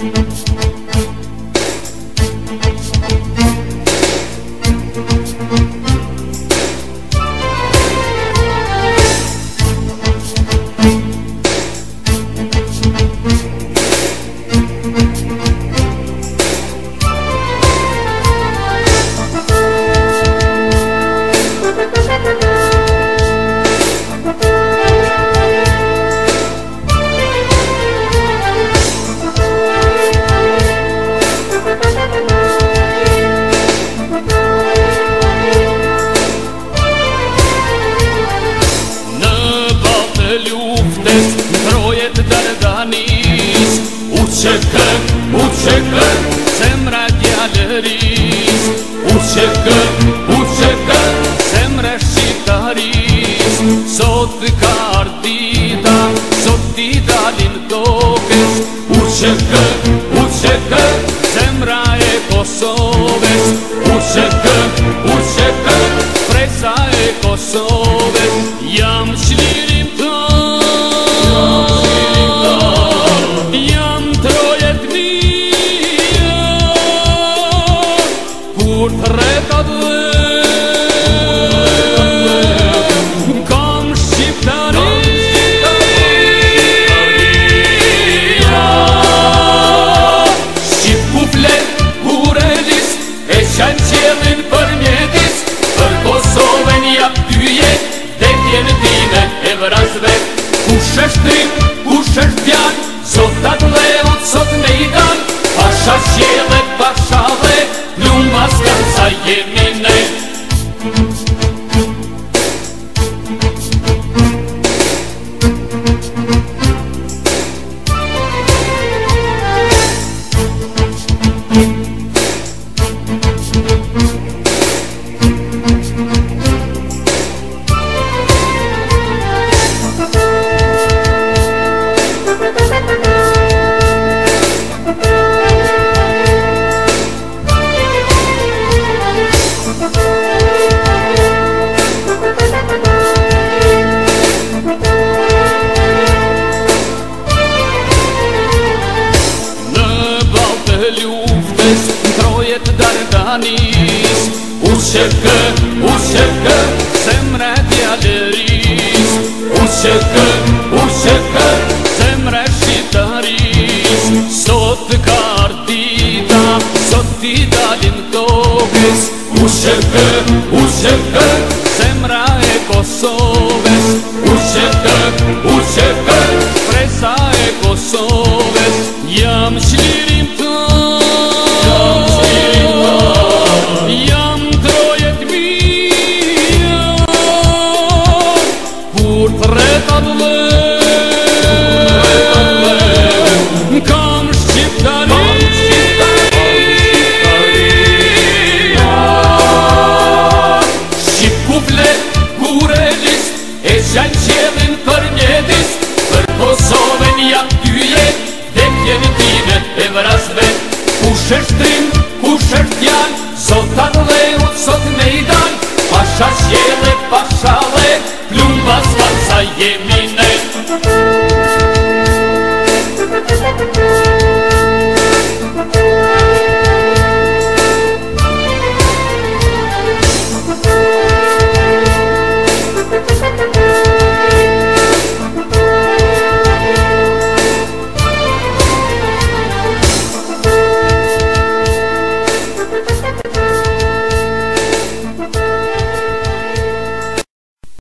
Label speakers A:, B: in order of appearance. A: Thank you. Sot të kartë Sot t'i dalin tokes U që kë, u që kë Zemra e Kosovës U që kë, u që kë Freza e Kosovës Jam shlirim të Jam trojet mija Kur të retat dhe ये O U o u shëkë, zemre djallëris o shëkë Kure list E qenë qedin për një dist Për posoven ja ty jet Dhe kjenë t'inët e vras vet Pushtësht